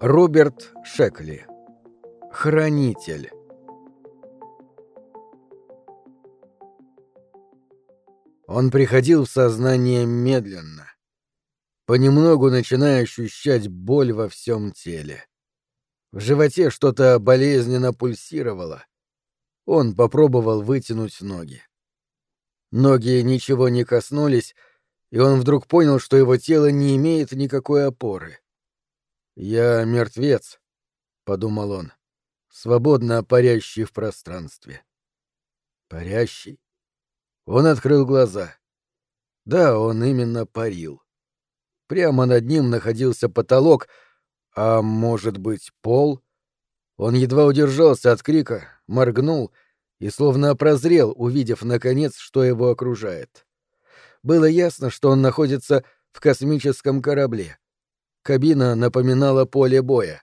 Роберт Шекли. Хранитель. Он приходил в сознание медленно, понемногу начиная ощущать боль во всем теле. В животе что-то болезненно пульсировало. Он попробовал вытянуть ноги. Ноги ничего не коснулись, и он вдруг понял, что его тело не имеет никакой опоры. «Я мертвец», — подумал он, свободно парящий в пространстве. Парящий. Он открыл глаза. Да, он именно парил. Прямо над ним находился потолок, а может быть, пол? Он едва удержался от крика, моргнул и словно прозрел, увидев, наконец, что его окружает. Было ясно, что он находится в космическом корабле. Кабина напоминала поле боя.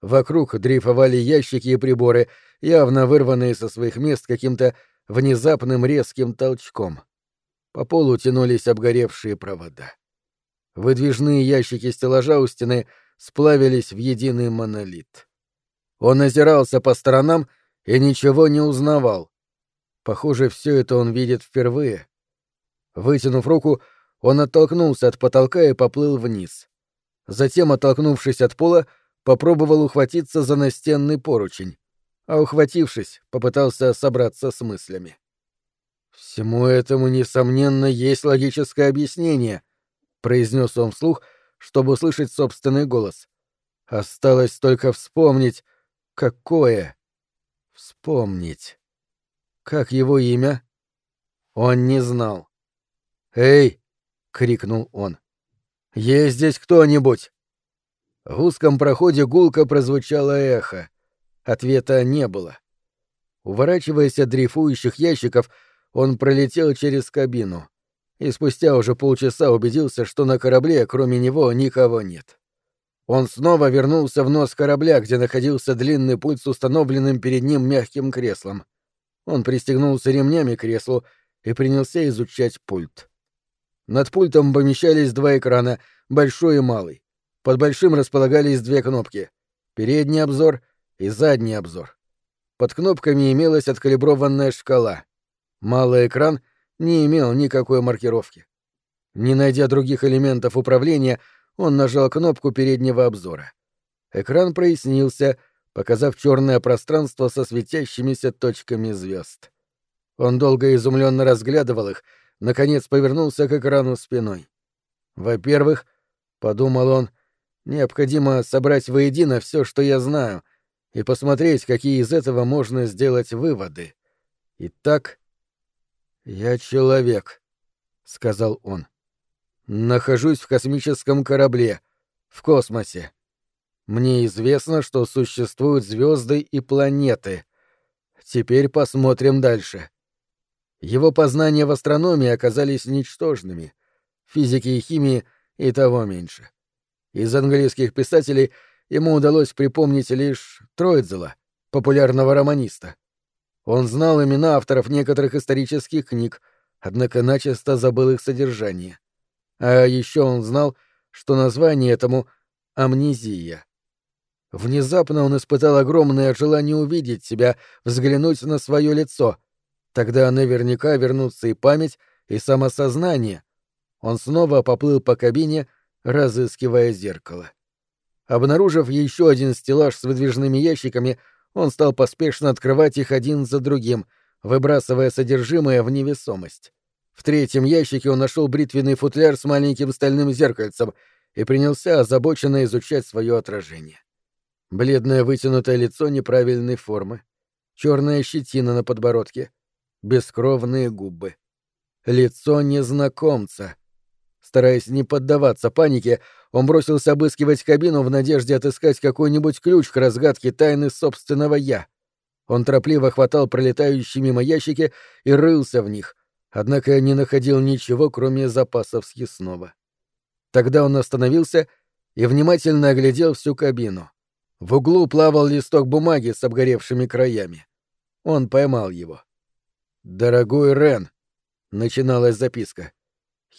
Вокруг дрейфовали ящики и приборы, явно вырванные со своих мест каким-то внезапным резким толчком. По полу тянулись обгоревшие провода. Выдвижные ящики стеллажа у стены сплавились в единый монолит. Он озирался по сторонам и ничего не узнавал. Похоже, все это он видит впервые. Вытянув руку, он оттолкнулся от потолка и поплыл вниз. Затем, оттолкнувшись от пола, попробовал ухватиться за настенный поручень а ухватившись, попытался собраться с мыслями. «Всему этому, несомненно, есть логическое объяснение», — произнес он вслух, чтобы услышать собственный голос. «Осталось только вспомнить, какое. Вспомнить. Как его имя?» Он не знал. «Эй!» — крикнул он. «Есть здесь кто-нибудь?» В узком проходе гулко прозвучало эхо. Ответа не было. Уворачиваясь от дрейфующих ящиков, он пролетел через кабину и спустя уже полчаса убедился, что на корабле, кроме него, никого нет. Он снова вернулся в нос корабля, где находился длинный пульт с установленным перед ним мягким креслом. Он пристегнулся ремнями к креслу и принялся изучать пульт. Над пультом помещались два экрана, большой и малый. Под большим располагались две кнопки — передний обзор — и задний обзор. Под кнопками имелась откалиброванная шкала. Малый экран не имел никакой маркировки. Не найдя других элементов управления, он нажал кнопку переднего обзора. Экран прояснился, показав черное пространство со светящимися точками звезд. Он долго изумленно разглядывал их, наконец повернулся к экрану спиной. Во-первых, — подумал он, — необходимо собрать воедино все, что я знаю — и посмотреть, какие из этого можно сделать выводы. Итак, я человек, сказал он. Нахожусь в космическом корабле, в космосе. Мне известно, что существуют звезды и планеты. Теперь посмотрим дальше. Его познания в астрономии оказались ничтожными, физики и химии и того меньше. Из английских писателей — ему удалось припомнить лишь Троидзела, популярного романиста. Он знал имена авторов некоторых исторических книг, однако начисто забыл их содержание. А еще он знал, что название этому — амнезия. Внезапно он испытал огромное желание увидеть себя, взглянуть на свое лицо. Тогда наверняка вернутся и память, и самосознание. Он снова поплыл по кабине, разыскивая зеркало. Обнаружив еще один стеллаж с выдвижными ящиками, он стал поспешно открывать их один за другим, выбрасывая содержимое в невесомость. В третьем ящике он нашел бритвенный футляр с маленьким стальным зеркальцем и принялся озабоченно изучать свое отражение. Бледное вытянутое лицо неправильной формы, черная щетина на подбородке, бескровные губы. Лицо незнакомца — Стараясь не поддаваться панике, он бросился обыскивать кабину в надежде отыскать какой-нибудь ключ к разгадке тайны собственного «я». Он торопливо хватал пролетающие мимо ящики и рылся в них, однако не находил ничего, кроме запасов съестного. Тогда он остановился и внимательно оглядел всю кабину. В углу плавал листок бумаги с обгоревшими краями. Он поймал его. «Дорогой Рен», — начиналась записка,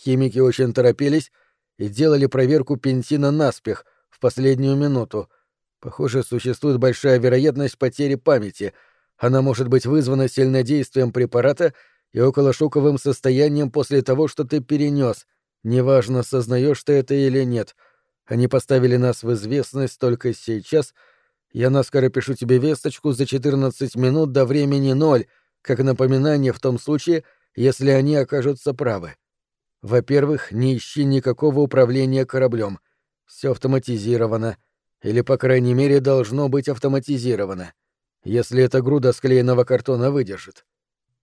Химики очень торопились и делали проверку пентина наспех, в последнюю минуту, Похоже, существует большая вероятность потери памяти. Она может быть вызвана сильнодействием препарата и околошоковым состоянием после того, что ты перенес. Неважно, сознаешь ты это или нет. Они поставили нас в известность только сейчас. Я наскоро пишу тебе весточку за 14 минут до времени ноль, как напоминание в том случае, если они окажутся правы. Во-первых, не ищи никакого управления кораблем. Все автоматизировано. Или, по крайней мере, должно быть автоматизировано. Если эта груда склеенного картона выдержит.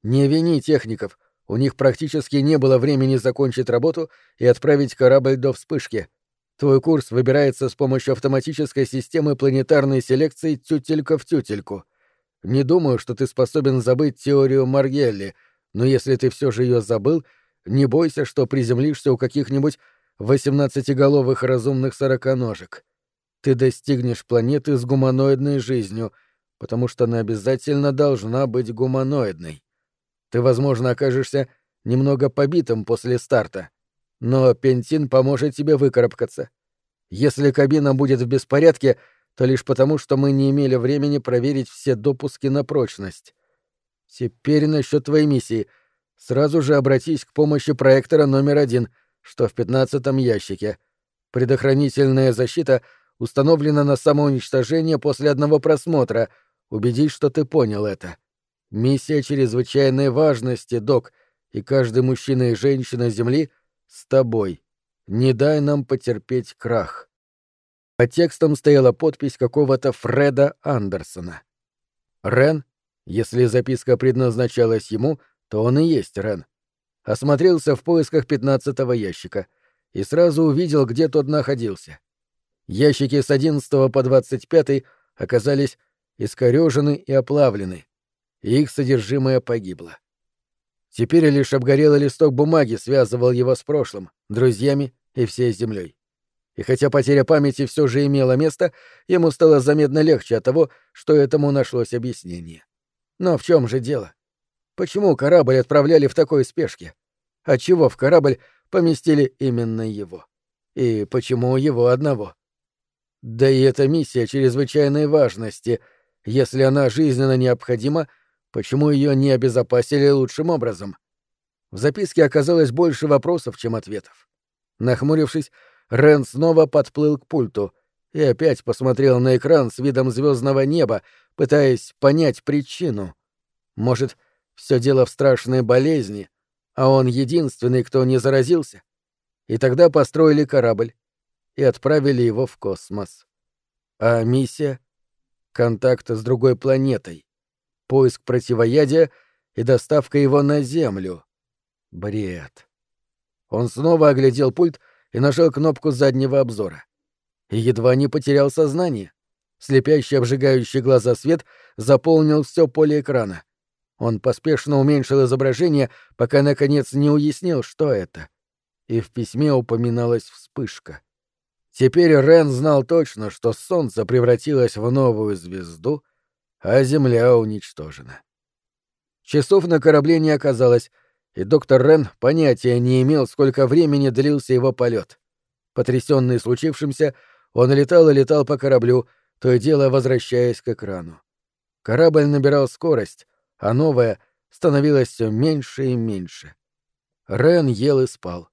Не вини техников. У них практически не было времени закончить работу и отправить корабль до вспышки. Твой курс выбирается с помощью автоматической системы планетарной селекции тютелька в тютельку. Не думаю, что ты способен забыть теорию Маргелли, но если ты все же ее забыл, не бойся, что приземлишься у каких-нибудь восемнадцатиголовых разумных сороконожек. Ты достигнешь планеты с гуманоидной жизнью, потому что она обязательно должна быть гуманоидной. Ты, возможно, окажешься немного побитым после старта, но пентин поможет тебе выкарабкаться. Если кабина будет в беспорядке, то лишь потому, что мы не имели времени проверить все допуски на прочность. Теперь насчет твоей миссии. Сразу же обратись к помощи проектора номер один, что в пятнадцатом ящике. Предохранительная защита установлена на самоуничтожение после одного просмотра. Убедись, что ты понял это. Миссия чрезвычайной важности, док, и каждый мужчина и женщина Земли с тобой. Не дай нам потерпеть крах. Под текстом стояла подпись какого-то Фреда Андерсона. Рен если записка предназначалась ему, то он и есть Рен. Осмотрелся в поисках пятнадцатого ящика и сразу увидел, где тот находился. Ящики с одиннадцатого по двадцать пятый оказались искорежены и оплавлены, и их содержимое погибло. Теперь лишь обгорелый листок бумаги связывал его с прошлым, друзьями и всей землей. И хотя потеря памяти все же имела место, ему стало заметно легче от того, что этому нашлось объяснение. Но в чем же дело? Почему корабль отправляли в такой спешке? Отчего в корабль поместили именно его? И почему его одного? Да и эта миссия чрезвычайной важности. Если она жизненно необходима, почему ее не обезопасили лучшим образом? В записке оказалось больше вопросов, чем ответов. Нахмурившись, Рен снова подплыл к пульту и опять посмотрел на экран с видом звездного неба, пытаясь понять причину. Может, все дело в страшной болезни, а он единственный, кто не заразился. И тогда построили корабль и отправили его в космос. А миссия — контакт с другой планетой, поиск противоядия и доставка его на Землю. Бред. Он снова оглядел пульт и нажал кнопку заднего обзора. И едва не потерял сознание. Слепящий обжигающий глаза свет заполнил все поле экрана. Он поспешно уменьшил изображение, пока наконец не уяснил, что это. И в письме упоминалась вспышка. Теперь Рен знал точно, что Солнце превратилось в новую звезду, а Земля уничтожена. Часов на корабле не оказалось, и доктор Рен понятия не имел, сколько времени длился его полет. Потрясенный случившимся, он летал и летал по кораблю, то и дело возвращаясь к экрану. Корабль набирал скорость, а новая становилась все меньше и меньше. Рен ел и спал.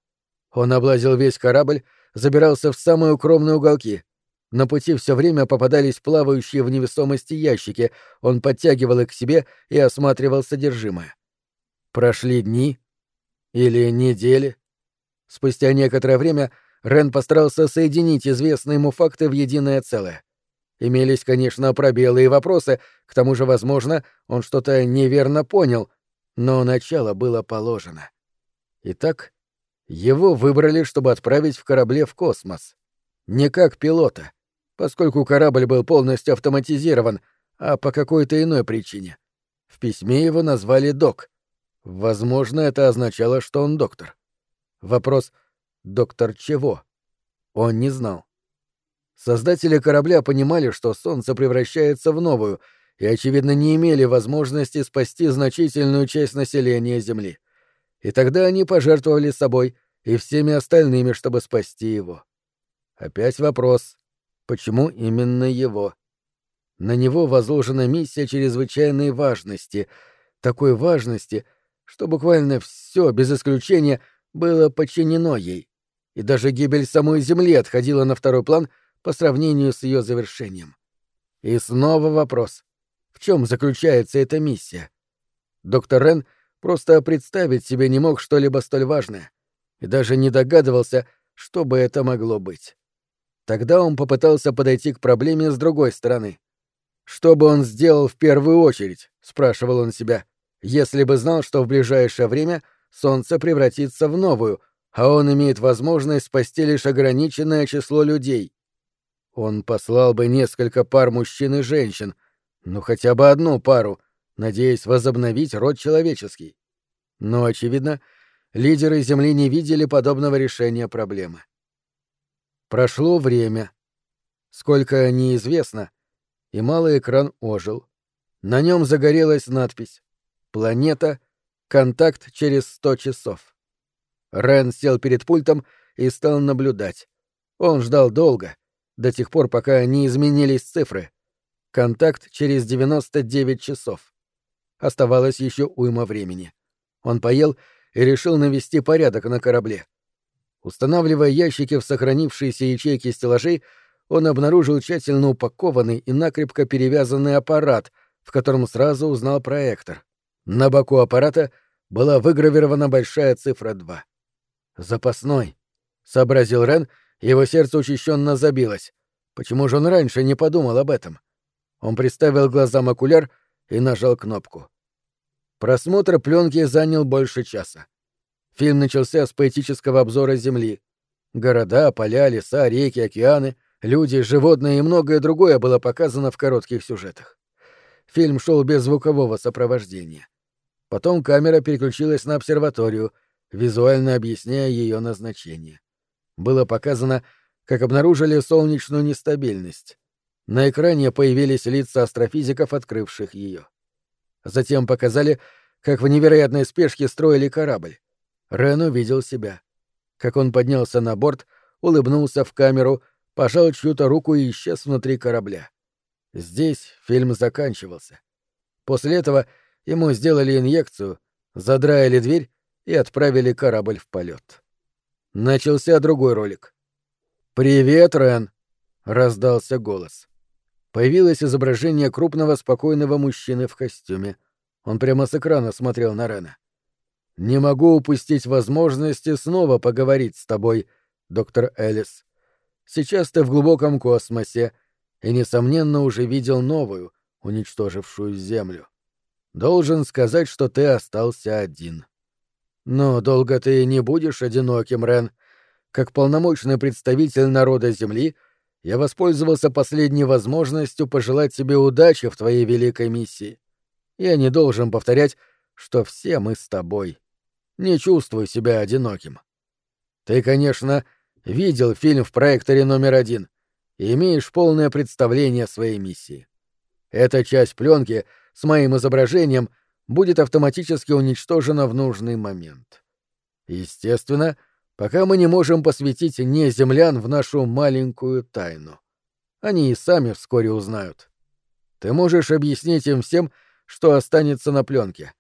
Он облазил весь корабль, забирался в самые укромные уголки. На пути все время попадались плавающие в невесомости ящики, он подтягивал их к себе и осматривал содержимое. Прошли дни или недели. Спустя некоторое время Рен постарался соединить известные ему факты в единое целое. Имелись, конечно, пробелы и вопросы, к тому же, возможно, он что-то неверно понял, но начало было положено. Итак, его выбрали, чтобы отправить в корабле в космос. Не как пилота, поскольку корабль был полностью автоматизирован, а по какой-то иной причине. В письме его назвали «док». Возможно, это означало, что он доктор. Вопрос «доктор чего?» Он не знал. Создатели корабля понимали, что Солнце превращается в новую, и, очевидно, не имели возможности спасти значительную часть населения Земли. И тогда они пожертвовали собой и всеми остальными, чтобы спасти его. Опять вопрос, Почему именно его? На него возложена миссия чрезвычайной важности, такой важности, что буквально все, без исключения, было подчинено ей, и даже гибель самой Земли отходила на второй план по сравнению с ее завершением. И снова вопрос. В чем заключается эта миссия? Доктор Рен просто представить себе не мог что-либо столь важное и даже не догадывался, что бы это могло быть. Тогда он попытался подойти к проблеме с другой стороны. «Что бы он сделал в первую очередь?» — спрашивал он себя. «Если бы знал, что в ближайшее время Солнце превратится в новую, а он имеет возможность спасти лишь ограниченное число людей. Он послал бы несколько пар мужчин и женщин, ну хотя бы одну пару, надеясь возобновить род человеческий. Но, очевидно, лидеры Земли не видели подобного решения проблемы. Прошло время. Сколько неизвестно, и малый экран ожил. На нем загорелась надпись «Планета. Контакт через сто часов». Рен сел перед пультом и стал наблюдать. Он ждал долго, до тех пор, пока не изменились цифры. Контакт через 99 часов. Оставалось еще уйма времени. Он поел и решил навести порядок на корабле. Устанавливая ящики в сохранившиеся ячейки стеллажей, он обнаружил тщательно упакованный и накрепко перевязанный аппарат, в котором сразу узнал проектор. На боку аппарата была выгравирована большая цифра 2. «Запасной», — сообразил Рен, его сердце учащенно забилось. Почему же он раньше не подумал об этом? Он приставил глазам окуляр и нажал кнопку. Просмотр пленки занял больше часа. Фильм начался с поэтического обзора Земли. Города, поля, леса, реки, океаны, люди, животные и многое другое было показано в коротких сюжетах. Фильм шел без звукового сопровождения. Потом камера переключилась на обсерваторию, визуально объясняя ее назначение. Было показано, как обнаружили солнечную нестабильность. На экране появились лица астрофизиков, открывших ее. Затем показали, как в невероятной спешке строили корабль. Рен увидел себя. Как он поднялся на борт, улыбнулся в камеру, пожал чью-то руку и исчез внутри корабля. Здесь фильм заканчивался. После этого ему сделали инъекцию, задраили дверь и отправили корабль в полет. Начался другой ролик. «Привет, Рен!» — раздался голос. Появилось изображение крупного спокойного мужчины в костюме. Он прямо с экрана смотрел на Рена. «Не могу упустить возможности снова поговорить с тобой, доктор Элис. Сейчас ты в глубоком космосе и, несомненно, уже видел новую, уничтожившую Землю. Должен сказать, что ты остался один». Но долго ты не будешь одиноким, Рен. Как полномочный представитель народа Земли, я воспользовался последней возможностью пожелать тебе удачи в твоей великой миссии. Я не должен повторять, что все мы с тобой. Не чувствую себя одиноким. Ты, конечно, видел фильм в проекторе номер один и имеешь полное представление о своей миссии. Эта часть пленки с моим изображением — будет автоматически уничтожена в нужный момент. Естественно, пока мы не можем посвятить не землян в нашу маленькую тайну. Они и сами вскоре узнают. Ты можешь объяснить им всем, что останется на пленке.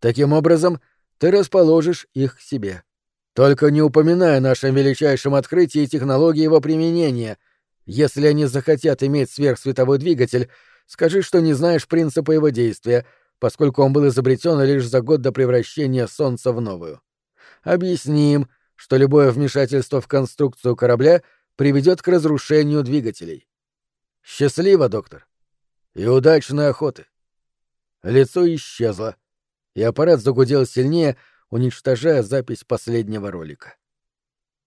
Таким образом, ты расположишь их к себе. Только не упоминая о нашем величайшем открытии и технологии его применения. Если они захотят иметь сверхсветовой двигатель, скажи, что не знаешь принципа его действия — поскольку он был изобретен лишь за год до превращения Солнца в новую. Объясним, что любое вмешательство в конструкцию корабля приведет к разрушению двигателей. Счастливо, доктор. И удачной охоты. Лицо исчезло, и аппарат загудел сильнее, уничтожая запись последнего ролика.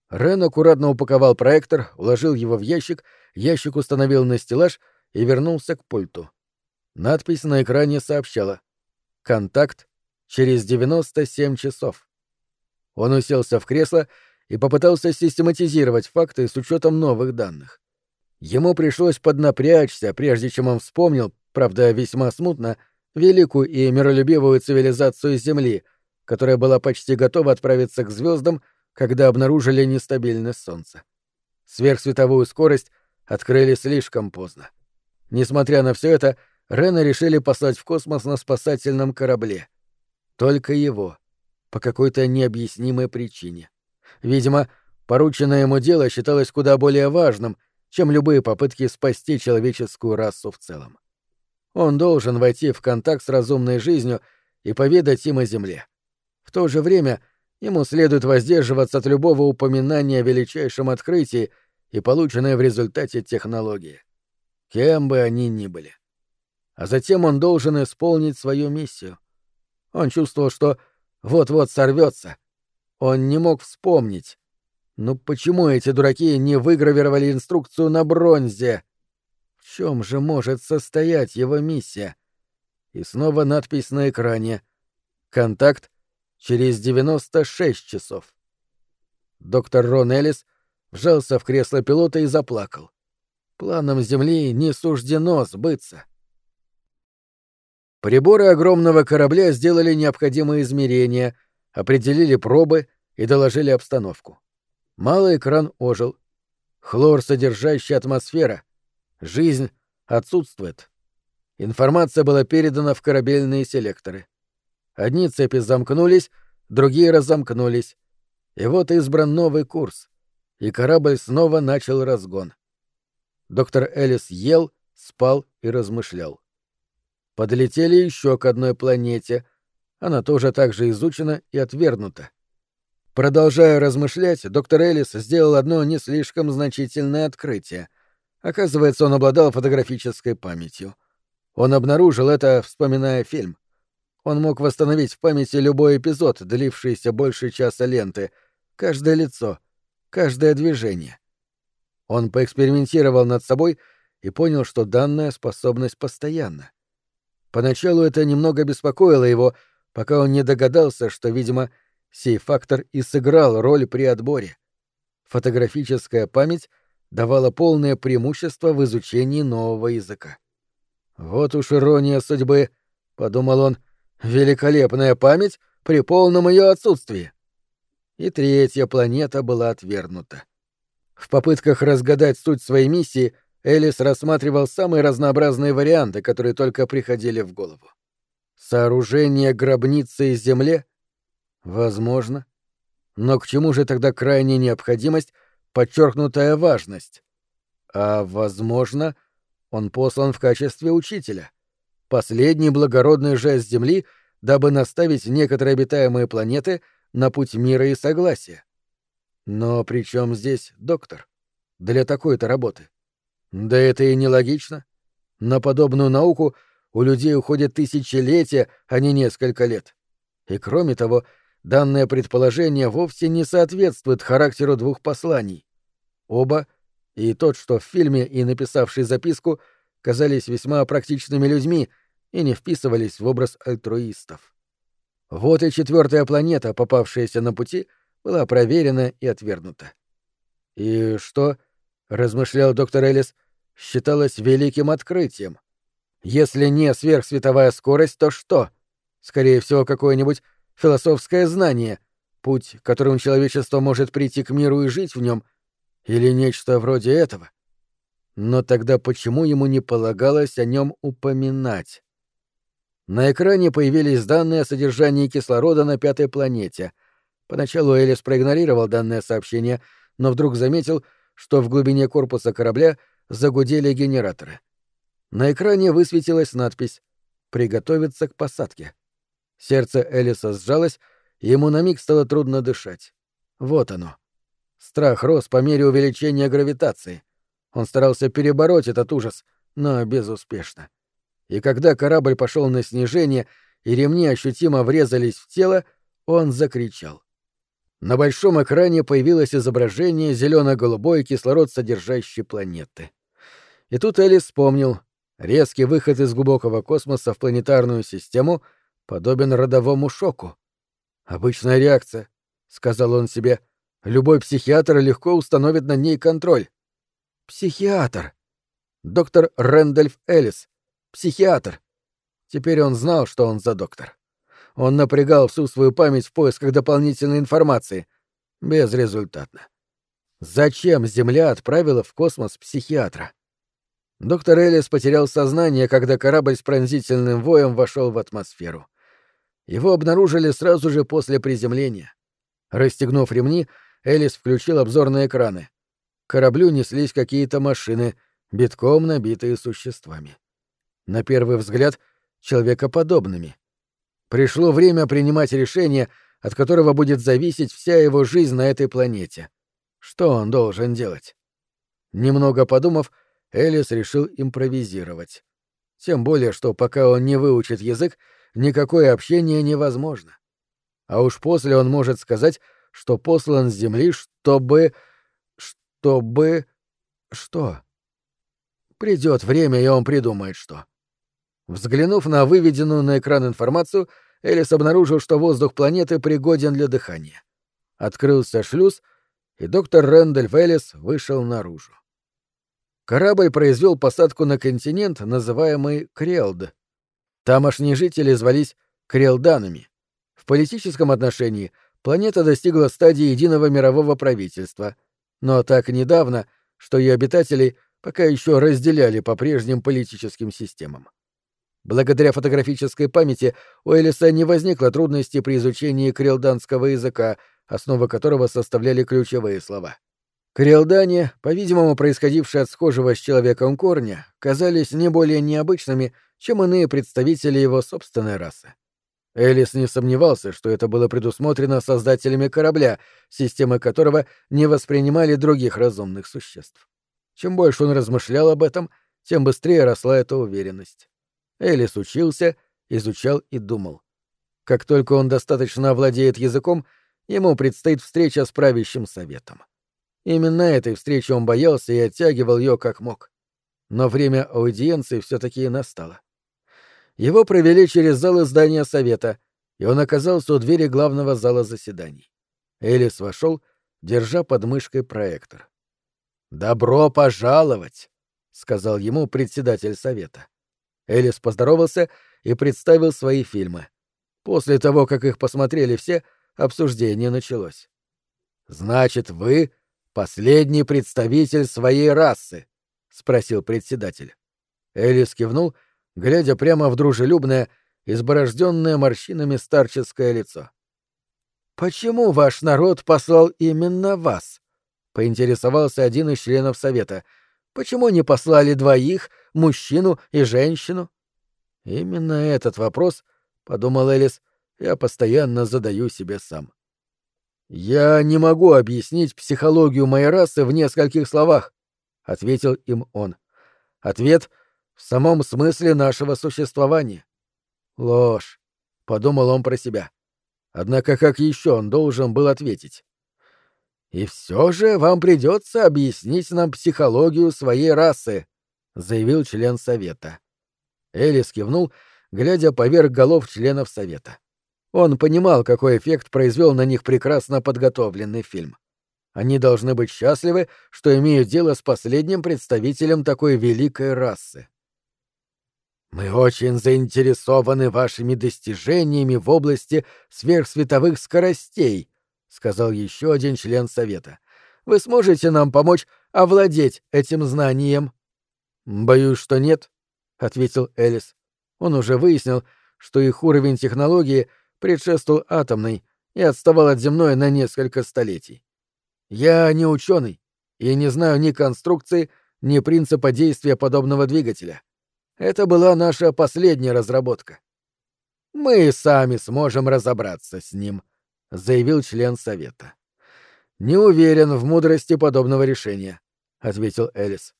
Рен аккуратно упаковал проектор, уложил его в ящик, ящик установил на стеллаж и вернулся к пульту. Надпись на экране сообщала «Контакт через 97 часов». Он уселся в кресло и попытался систематизировать факты с учетом новых данных. Ему пришлось поднапрячься, прежде чем он вспомнил, правда весьма смутно, великую и миролюбивую цивилизацию Земли, которая была почти готова отправиться к звездам, когда обнаружили нестабильность Солнца. Сверхсветовую скорость открыли слишком поздно. Несмотря на все это, Рена решили послать в космос на спасательном корабле. Только его. По какой-то необъяснимой причине. Видимо, порученное ему дело считалось куда более важным, чем любые попытки спасти человеческую расу в целом. Он должен войти в контакт с разумной жизнью и поведать им о Земле. В то же время ему следует воздерживаться от любого упоминания о величайшем открытии и полученной в результате технологии. Кем бы они ни были. А затем он должен исполнить свою миссию. Он чувствовал, что вот-вот сорвется. Он не мог вспомнить. Ну почему эти дураки не выгравировали инструкцию на бронзе? В чем же может состоять его миссия? И снова надпись на экране. Контакт через 96 часов. Доктор Рон Эллис вжался в кресло пилота и заплакал. Планам Земли не суждено сбыться. Приборы огромного корабля сделали необходимые измерения, определили пробы и доложили обстановку. Малый экран ожил. Хлор, содержащая атмосфера, Жизнь отсутствует. Информация была передана в корабельные селекторы. Одни цепи замкнулись, другие разомкнулись. И вот избран новый курс, и корабль снова начал разгон. Доктор Элlis ел, спал и размышлял. Подлетели еще к одной планете. Она тоже так же изучена и отвергнута. Продолжая размышлять, доктор Элlis сделал одно не слишком значительное открытие — Оказывается, он обладал фотографической памятью. Он обнаружил это, вспоминая фильм. Он мог восстановить в памяти любой эпизод, длившийся больше часа ленты, каждое лицо, каждое движение. Он поэкспериментировал над собой и понял, что данная способность постоянна. Поначалу это немного беспокоило его, пока он не догадался, что, видимо, сей фактор и сыграл роль при отборе. Фотографическая память давало полное преимущество в изучении нового языка. «Вот уж ирония судьбы», — подумал он, — «великолепная память при полном ее отсутствии». И третья планета была отвергнута. В попытках разгадать суть своей миссии Элис рассматривал самые разнообразные варианты, которые только приходили в голову. Сооружение гробницы из земле? Возможно. Но к чему же тогда крайняя необходимость подчеркнутая важность. А, возможно, он послан в качестве учителя. Последний благородный жест Земли, дабы наставить некоторые обитаемые планеты на путь мира и согласия. Но при чем здесь доктор? Для такой-то работы. Да это и нелогично. На подобную науку у людей уходят тысячелетия, а не несколько лет. И кроме того, данное предположение вовсе не соответствует характеру двух посланий. Оба, и тот, что в фильме, и написавший записку, казались весьма практичными людьми и не вписывались в образ альтруистов. Вот и четвертая планета, попавшаяся на пути, была проверена и отвергнута. И что, размышлял доктор Элис, считалось великим открытием. Если не сверхсветовая скорость, то что? Скорее всего, какое-нибудь философское знание, путь, которым человечество может прийти к миру и жить в нем, или нечто вроде этого. Но тогда почему ему не полагалось о нем упоминать? На экране появились данные о содержании кислорода на пятой планете. Поначалу Элис проигнорировал данное сообщение, но вдруг заметил, что в глубине корпуса корабля загудели генераторы. На экране высветилась надпись «Приготовиться к посадке». Сердце Элиса сжалось, ему на миг стало трудно дышать. Вот оно. Страх рос по мере увеличения гравитации. Он старался перебороть этот ужас, но безуспешно. И когда корабль пошел на снижение и ремни ощутимо врезались в тело, он закричал. На большом экране появилось изображение зелено-голубой кислород содержащей планеты. И тут Элис вспомнил, резкий выход из глубокого космоса в планетарную систему подобен родовому шоку. «Обычная реакция», — сказал он себе, Любой психиатр легко установит на ней контроль. Психиатр. Доктор Рэндольф Эллис. Психиатр. Теперь он знал, что он за доктор. Он напрягал всю свою память в поисках дополнительной информации. Безрезультатно. Зачем Земля отправила в космос психиатра? Доктор Элlis потерял сознание, когда корабль с пронзительным воем вошел в атмосферу. Его обнаружили сразу же после приземления. Расстегнув ремни, Элис включил обзорные экраны. К кораблю неслись какие-то машины, битком набитые существами. На первый взгляд, человекоподобными. Пришло время принимать решение, от которого будет зависеть вся его жизнь на этой планете. Что он должен делать? Немного подумав, Элис решил импровизировать. Тем более, что пока он не выучит язык, никакое общение невозможно. А уж после он может сказать, что послан с земли, чтобы... чтобы... что? Придет время, и он придумает что. Взглянув на выведенную на экран информацию, Элис обнаружил, что воздух планеты пригоден для дыхания. Открылся шлюз, и доктор Рэндальф Элис вышел наружу. Корабль произвел посадку на континент, называемый Крелд. Тамошние жители звались Крелданами. В политическом отношении планета достигла стадии единого мирового правительства, но так недавно, что ее обитатели пока еще разделяли по прежним политическим системам. Благодаря фотографической памяти у Элиса не возникло трудностей при изучении крелданского языка, основа которого составляли ключевые слова. Криэлдане, по-видимому, происходившие от схожего с человеком корня, казались не более необычными, чем иные представители его собственной расы. Элис не сомневался, что это было предусмотрено создателями корабля, системы которого не воспринимали других разумных существ. Чем больше он размышлял об этом, тем быстрее росла эта уверенность. Элис учился, изучал и думал. Как только он достаточно овладеет языком, ему предстоит встреча с правящим советом. Именно этой встречи он боялся и оттягивал ее как мог. Но время аудиенции все-таки настало. Его провели через залы здания совета, и он оказался у двери главного зала заседаний. Элис вошел, держа под мышкой проектор. «Добро пожаловать!» — сказал ему председатель совета. Элис поздоровался и представил свои фильмы. После того, как их посмотрели все, обсуждение началось. «Значит, вы последний представитель своей расы?» — спросил председатель. Элис кивнул, глядя прямо в дружелюбное, изборожденное морщинами старческое лицо. «Почему ваш народ послал именно вас?» — поинтересовался один из членов совета. «Почему не послали двоих, мужчину и женщину?» «Именно этот вопрос, — подумал Элис, — я постоянно задаю себе сам. «Я не могу объяснить психологию моей расы в нескольких словах», — ответил им он. «Ответ в самом смысле нашего существования». «Ложь», — подумал он про себя. Однако как еще он должен был ответить? «И все же вам придется объяснить нам психологию своей расы», — заявил член совета. Элис кивнул, глядя поверх голов членов совета. Он понимал, какой эффект произвел на них прекрасно подготовленный фильм. Они должны быть счастливы, что имеют дело с последним представителем такой великой расы. «Мы очень заинтересованы вашими достижениями в области сверхсветовых скоростей», — сказал еще один член Совета. «Вы сможете нам помочь овладеть этим знанием?» «Боюсь, что нет», — ответил Элис. Он уже выяснил, что их уровень технологии — предшествовал атомной и отставал от земной на несколько столетий. Я не ученый и не знаю ни конструкции, ни принципа действия подобного двигателя. Это была наша последняя разработка. Мы сами сможем разобраться с ним, заявил член совета. Не уверен в мудрости подобного решения, ответил Элис.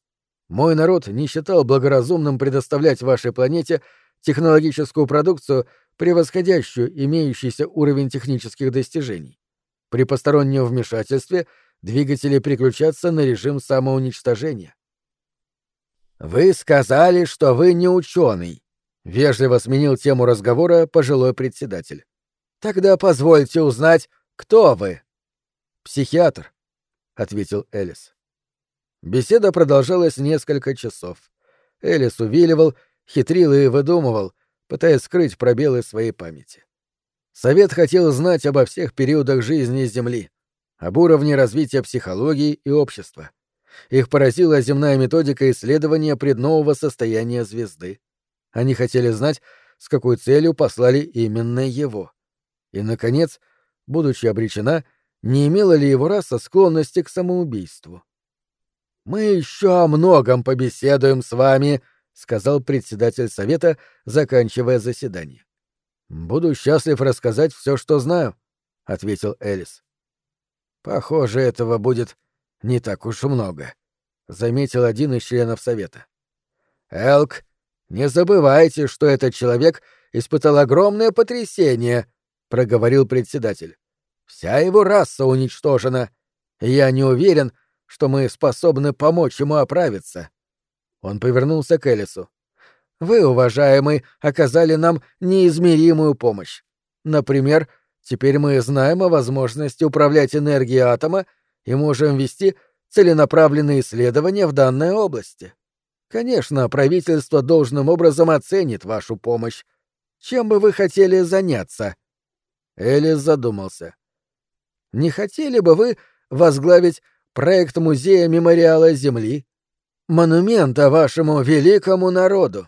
Мой народ не считал благоразумным предоставлять вашей планете технологическую продукцию, превосходящую имеющийся уровень технических достижений. При постороннем вмешательстве двигатели переключатся на режим самоуничтожения. «Вы сказали, что вы не ученый», — вежливо сменил тему разговора пожилой председатель. «Тогда позвольте узнать, кто вы?» «Психиатр», — ответил Элис. Беседа продолжалась несколько часов. Элис увиливал, хитрил и выдумывал, пытаясь скрыть пробелы своей памяти. Совет хотел знать обо всех периодах жизни Земли, об уровне развития психологии и общества. Их поразила земная методика исследования преднового состояния звезды. Они хотели знать, с какой целью послали именно его. И, наконец, будучи обречена, не имела ли его раса склонности к самоубийству. «Мы еще о многом побеседуем с вами», — сказал председатель совета, заканчивая заседание. «Буду счастлив рассказать все, что знаю», — ответил Элис. «Похоже, этого будет не так уж много», — заметил один из членов совета. «Элк, не забывайте, что этот человек испытал огромное потрясение», — проговорил председатель. «Вся его раса уничтожена, я не уверен, что мы способны помочь ему оправиться». Он повернулся к Элису. Вы, уважаемый, оказали нам неизмеримую помощь. Например, теперь мы знаем о возможности управлять энергией атома и можем вести целенаправленные исследования в данной области. Конечно, правительство должным образом оценит вашу помощь. Чем бы вы хотели заняться? Элис задумался. Не хотели бы вы возглавить проект музея мемориала Земли? Монумента вашему великому народу?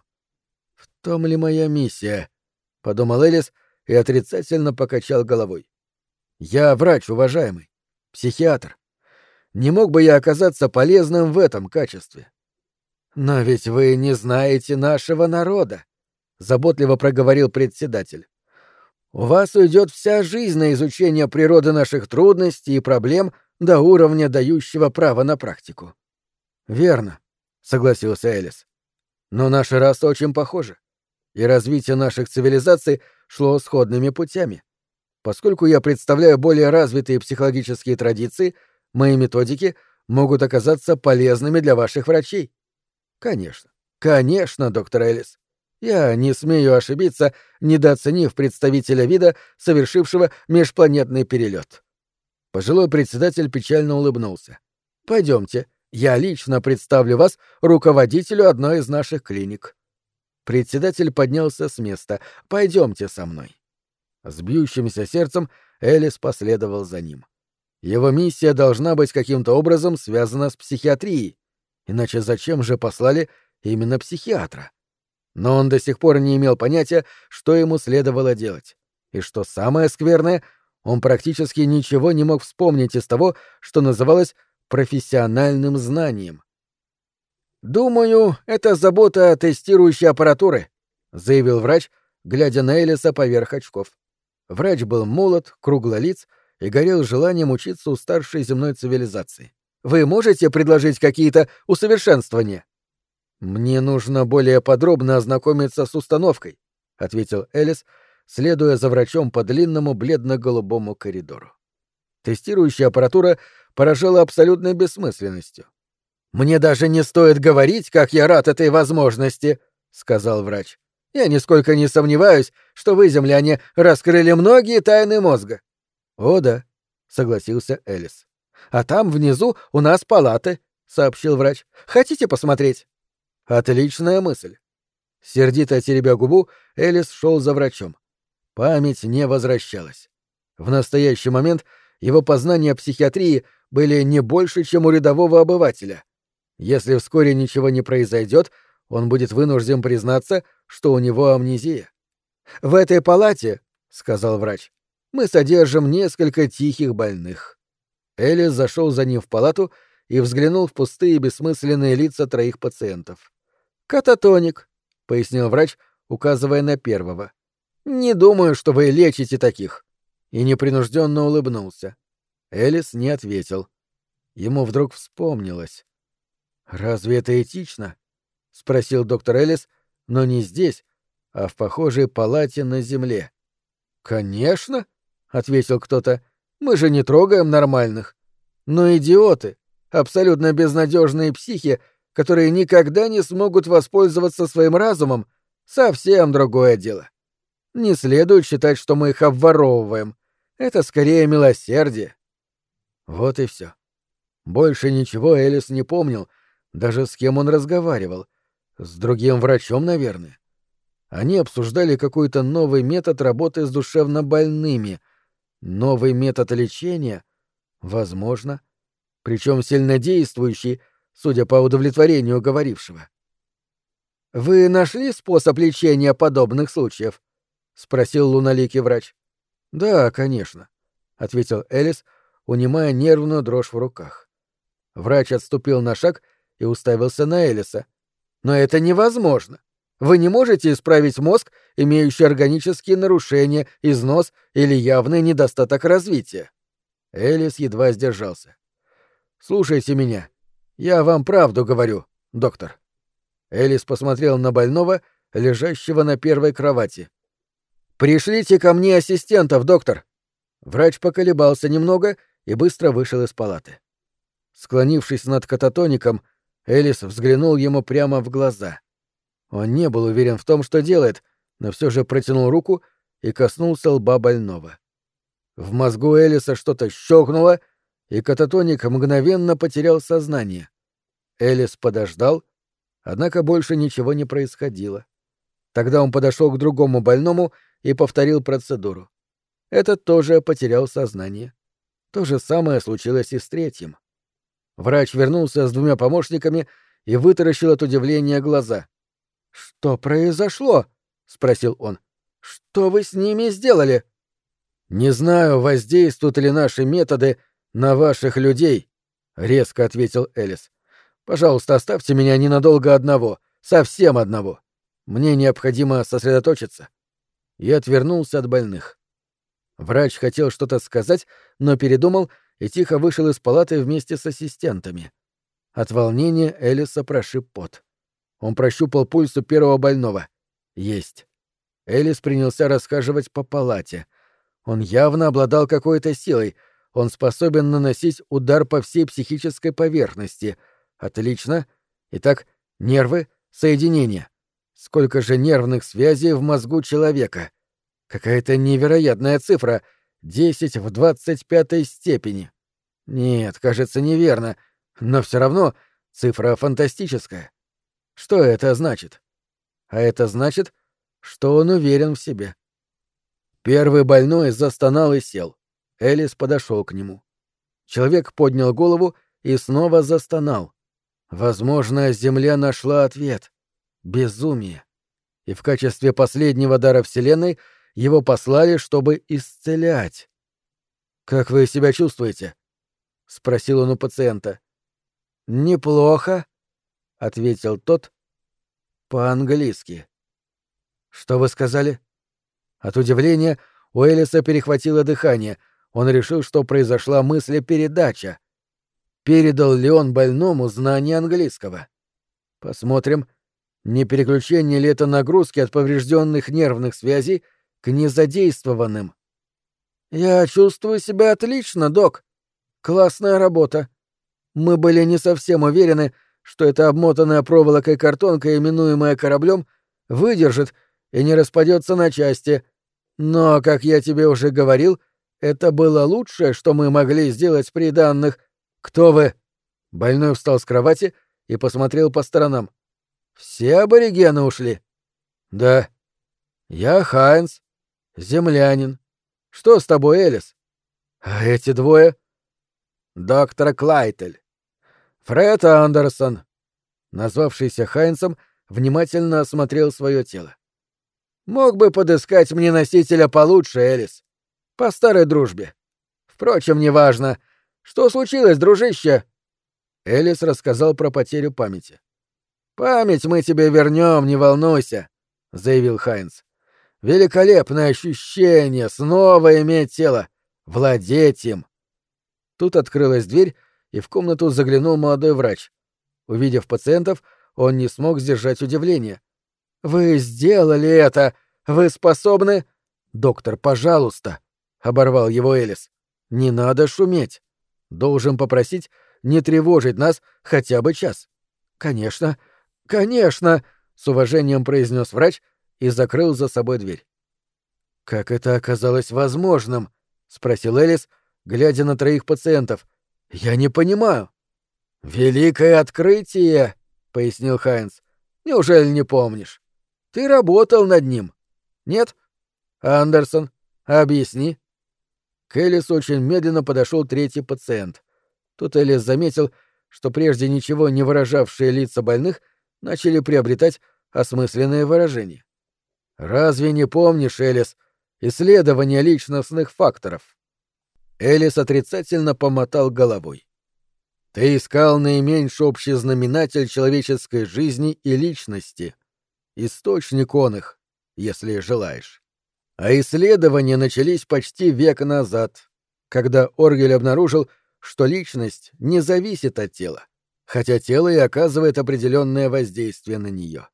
том ли моя миссия? — подумал Элис и отрицательно покачал головой. «Я врач, уважаемый, психиатр. Не мог бы я оказаться полезным в этом качестве?» «Но ведь вы не знаете нашего народа», — заботливо проговорил председатель. «У вас уйдет вся жизнь на изучение природы наших трудностей и проблем до уровня, дающего право на практику». «Верно», — согласился Элис. «Но наши расы очень похожи и развитие наших цивилизаций шло сходными путями. Поскольку я представляю более развитые психологические традиции, мои методики могут оказаться полезными для ваших врачей. Конечно, конечно, доктор Элис. Я не смею ошибиться, недооценив представителя вида, совершившего межпланетный перелет. Пожилой председатель печально улыбнулся. Пойдемте, я лично представлю вас руководителю одной из наших клиник. Председатель поднялся с места. «Пойдемте со мной». С бьющимся сердцем Элис последовал за ним. Его миссия должна быть каким-то образом связана с психиатрией. Иначе зачем же послали именно психиатра? Но он до сих пор не имел понятия, что ему следовало делать. И что самое скверное, он практически ничего не мог вспомнить из того, что называлось профессиональным знанием. «Думаю, это забота тестирующей аппаратуры», — заявил врач, глядя на Элиса поверх очков. Врач был молод, круглолиц и горел желанием учиться у старшей земной цивилизации. «Вы можете предложить какие-то усовершенствования?» «Мне нужно более подробно ознакомиться с установкой», — ответил Элис, следуя за врачом по длинному бледно-голубому коридору. Тестирующая аппаратура поражала абсолютной бессмысленностью. «Мне даже не стоит говорить, как я рад этой возможности», — сказал врач. «Я нисколько не сомневаюсь, что вы, земляне, раскрыли многие тайны мозга». «О да», — согласился Элис. «А там внизу у нас палаты», — сообщил врач. «Хотите посмотреть?» «Отличная мысль». Сердито теребя губу, Элис шел за врачом. Память не возвращалась. В настоящий момент его познания психиатрии были не больше, чем у рядового обывателя. Если вскоре ничего не произойдет, он будет вынужден признаться, что у него амнезия. «В этой палате, — сказал врач, — мы содержим несколько тихих больных». Элис зашел за ним в палату и взглянул в пустые бессмысленные лица троих пациентов. «Кататоник», — пояснил врач, указывая на первого. «Не думаю, что вы лечите таких». И непринужденно улыбнулся. Элис не ответил. Ему вдруг вспомнилось. «Разве это этично?» — спросил доктор Элlis, но не здесь, а в похожей палате на земле. «Конечно», — ответил кто-то, — «мы же не трогаем нормальных. Но идиоты, абсолютно безнадежные психи, которые никогда не смогут воспользоваться своим разумом, совсем другое дело. Не следует считать, что мы их обворовываем. Это скорее милосердие». Вот и все. Больше ничего Элис не помнил — даже с кем он разговаривал. С другим врачом, наверное. Они обсуждали какой-то новый метод работы с душевно больными. Новый метод лечения? Возможно. Причем сильнодействующий, судя по удовлетворению говорившего. «Вы нашли способ лечения подобных случаев?» — спросил луналикий врач. «Да, конечно», — ответил Элис, унимая нервную дрожь в руках. Врач отступил на шаг и уставился на Элиса. «Но это невозможно. Вы не можете исправить мозг, имеющий органические нарушения, износ или явный недостаток развития». Элис едва сдержался. «Слушайте меня. Я вам правду говорю, доктор». Элис посмотрел на больного, лежащего на первой кровати. «Пришлите ко мне ассистентов, доктор!» Врач поколебался немного и быстро вышел из палаты. Склонившись над кататоником, Элис взглянул ему прямо в глаза. Он не был уверен в том, что делает, но все же протянул руку и коснулся лба больного. В мозгу Элиса что-то щелкнуло, и кататоник мгновенно потерял сознание. Элис подождал, однако больше ничего не происходило. Тогда он подошел к другому больному и повторил процедуру. Этот тоже потерял сознание. То же самое случилось и с третьим. Врач вернулся с двумя помощниками и вытаращил от удивления глаза. «Что произошло?» — спросил он. «Что вы с ними сделали?» «Не знаю, воздействуют ли наши методы на ваших людей», — резко ответил Элис. «Пожалуйста, оставьте меня ненадолго одного, совсем одного. Мне необходимо сосредоточиться». И отвернулся от больных. Врач хотел что-то сказать, но передумал и тихо вышел из палаты вместе с ассистентами. От волнения Элиса прошиб пот. Он прощупал пульс у первого больного. Есть. Элис принялся расхаживать по палате — он явно обладал какой-то силой. Он способен наносить удар по всей психической поверхности. Отлично. Итак, нервы, соединения. Сколько же нервных связей в мозгу человека? Какая-то невероятная цифра. Десять в двадцать пятой степени. Нет, кажется, неверно. Но все равно цифра фантастическая. Что это значит? А это значит, что он уверен в себе. Первый больной застонал и сел. Элис подошел к нему. Человек поднял голову и снова застонал. Возможно, Земля нашла ответ. Безумие. И в качестве последнего дара Вселенной его послали, чтобы исцелять. «Как вы себя чувствуете?» — спросил он у пациента. «Неплохо», — ответил тот по-английски. «Что вы сказали?» От удивления у Элиса перехватило дыхание. Он решил, что произошла мыслепередача. Передал ли он больному знание английского? Посмотрим, не переключение ли это нагрузки от поврежденных нервных связей к незадействованным. «Я чувствую себя отлично, док. Классная работа. Мы были не совсем уверены, что эта обмотанная проволокой картонка, именуемая кораблем, выдержит и не распадется на части, но, как я тебе уже говорил, это было лучшее, что мы могли сделать при данных... Кто вы? Больной встал с кровати и посмотрел по сторонам. Все аборигены ушли? Да. Я Хайнс, землянин. Что с тобой, Элис? А эти двое? Доктор Клайтель. Фред Андерсон. Назвавшийся Хайнсом, внимательно осмотрел свое тело. Мог бы подыскать мне носителя получше, Элис. По старой дружбе. Впрочем, неважно. Что случилось, дружище? Элис рассказал про потерю памяти. Память мы тебе вернем, не волнуйся, заявил Хайнс. Великолепное ощущение снова иметь тело, владеть им. Тут открылась дверь, и в комнату заглянул молодой врач. Увидев пациентов, он не смог сдержать удивление. «Вы сделали это! Вы способны...» «Доктор, пожалуйста!» — оборвал его Элис. «Не надо шуметь. Должен попросить не тревожить нас хотя бы час». «Конечно, конечно!» — с уважением произнес врач и закрыл за собой дверь. «Как это оказалось возможным?» — спросил Элис, глядя на троих пациентов. «Я не понимаю». «Великое открытие!» — пояснил Хайнс. «Неужели не помнишь?» Ты работал над ним. Нет? Андерсон, объясни. К Элису очень медленно подошел третий пациент. Тут Элис заметил, что прежде ничего не выражавшие лица больных начали приобретать осмысленные выражения. «Разве не помнишь, Элис, исследование личностных факторов?» Элис отрицательно помотал головой. «Ты искал наименьший общий знаменатель человеческой жизни и личности. Источник он их, если желаешь. А исследования начались почти век назад, когда Оргель обнаружил, что личность не зависит от тела, хотя тело и оказывает определенное воздействие на нее.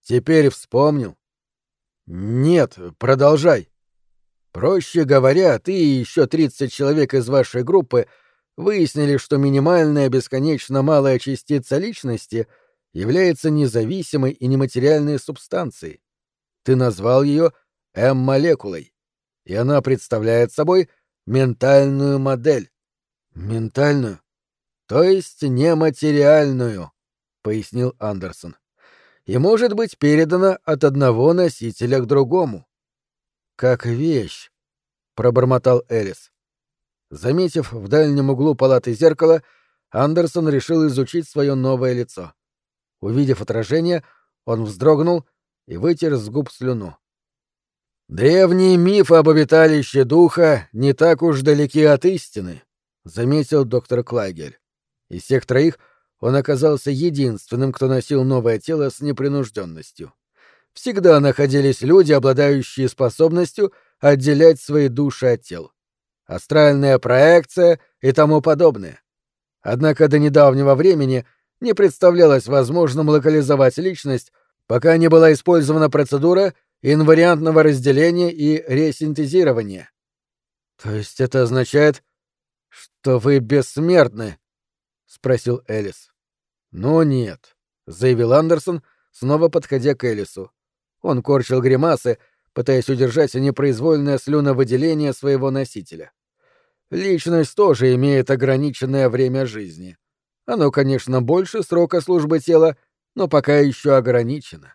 Теперь вспомнил. Нет, продолжай. Проще говоря, ты и еще 30 человек из вашей группы выяснили, что минимальная бесконечно малая частица личности является независимой и нематериальной субстанцией. Ты назвал ее М-молекулой, и она представляет собой ментальную модель. Ментальную? То есть нематериальную, пояснил Андерсон. И может быть передана от одного носителя к другому. Как вещь, пробормотал Элис. Заметив в дальнем углу палаты зеркало, Андерсон решил изучить свое новое лицо. Увидев отражение, он вздрогнул и вытер с губ слюну. Древние мифы об обиталище духа не так уж далеки от истины, заметил доктор Клагель. Из всех троих он оказался единственным, кто носил новое тело с непринужденностью. Всегда находились люди, обладающие способностью отделять свои души от тел. Астральная проекция и тому подобное. Однако до недавнего времени не представлялось возможным локализовать личность, пока не была использована процедура инвариантного разделения и ресинтезирования. То есть это означает, что вы бессмертны? спросил Элис. Ну нет, заявил Андерсон, снова подходя к Элису. Он корчил гримасы, пытаясь удержать непроизвольное слюновыделение своего носителя. Личность тоже имеет ограниченное время жизни. Оно, конечно, больше срока службы тела, но пока еще ограничено.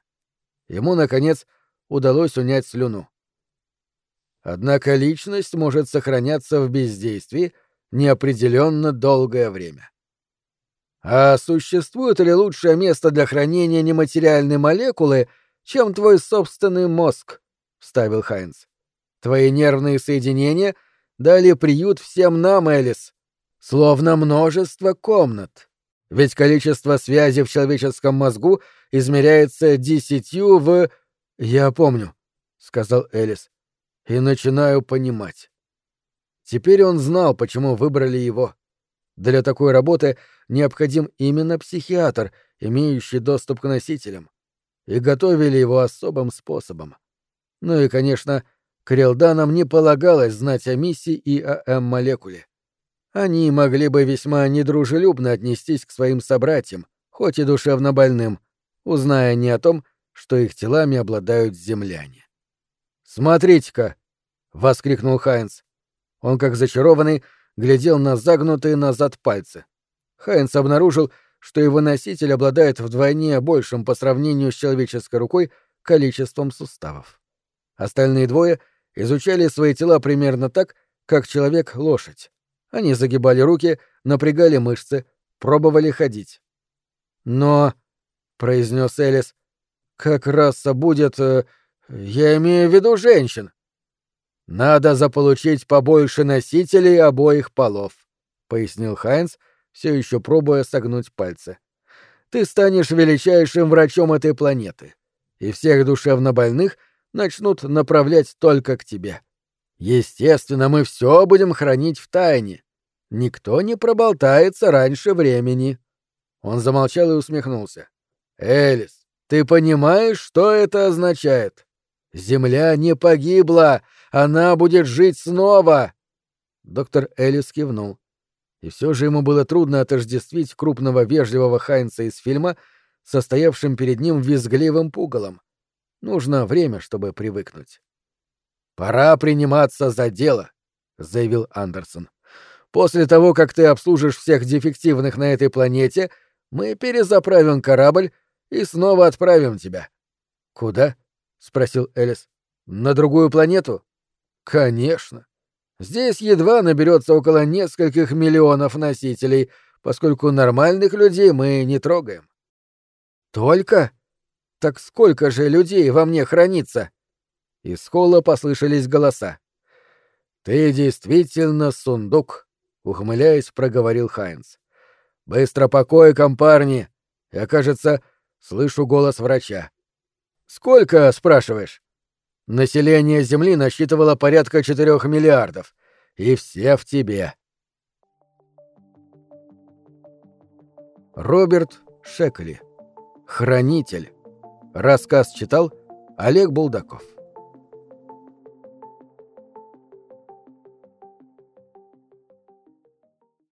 Ему, наконец, удалось унять слюну. Однако личность может сохраняться в бездействии неопределенно долгое время. А существует ли лучшее место для хранения нематериальной молекулы, чем твой собственный мозг? вставил Хайнс. Твои нервные соединения дали приют всем нам, Элис, словно множество комнат. Ведь количество связей в человеческом мозгу измеряется десятью в... Я помню, сказал Элис, и начинаю понимать. Теперь он знал, почему выбрали его. Для такой работы необходим именно психиатр, имеющий доступ к носителям. И готовили его особым способом. Ну и, конечно, Крилданам не полагалось знать о миссии и о М-молекуле. Они могли бы весьма недружелюбно отнестись к своим собратьям, хоть и душевно больным, узная не о том, что их телами обладают земляне. «Смотрите-ка!» — воскликнул Хайнц. Он, как зачарованный, глядел на загнутые назад пальцы. Хайнц обнаружил, что его носитель обладает вдвойне большим по сравнению с человеческой рукой количеством суставов. Остальные двое изучали свои тела примерно так, как человек — лошадь. Они загибали руки, напрягали мышцы, пробовали ходить. «Но», — произнес Элис, — «как раса будет... Э, я имею в виду женщин». «Надо заполучить побольше носителей обоих полов», — пояснил Хайнс, все еще пробуя согнуть пальцы. «Ты станешь величайшим врачом этой планеты, и всех душевнобольных начнут направлять только к тебе. Естественно, мы все будем хранить в тайне. Никто не проболтается раньше времени. Он замолчал и усмехнулся. Элис, ты понимаешь, что это означает? Земля не погибла, она будет жить снова. Доктор Элис кивнул. И все же ему было трудно отождествить крупного вежливого Хайнца из фильма, состоявшим перед ним визгливым пугалом. Нужно время, чтобы привыкнуть. «Пора приниматься за дело», — заявил Андерсон. «После того, как ты обслужишь всех дефективных на этой планете, мы перезаправим корабль и снова отправим тебя». «Куда?» — спросил Элис. «На другую планету?» «Конечно. Здесь едва наберется около нескольких миллионов носителей, поскольку нормальных людей мы не трогаем. Только? Так сколько же людей во мне хранится? Из холла послышались голоса. Ты действительно сундук, ухмыляясь, проговорил Хайнс. Быстро по койкам, парни. Я, кажется, слышу голос врача. Сколько, спрашиваешь? Население Земли насчитывало порядка четырех миллиардов. И все в тебе. Роберт Шекли. Хранитель. Рассказ читал Олег Булдаков.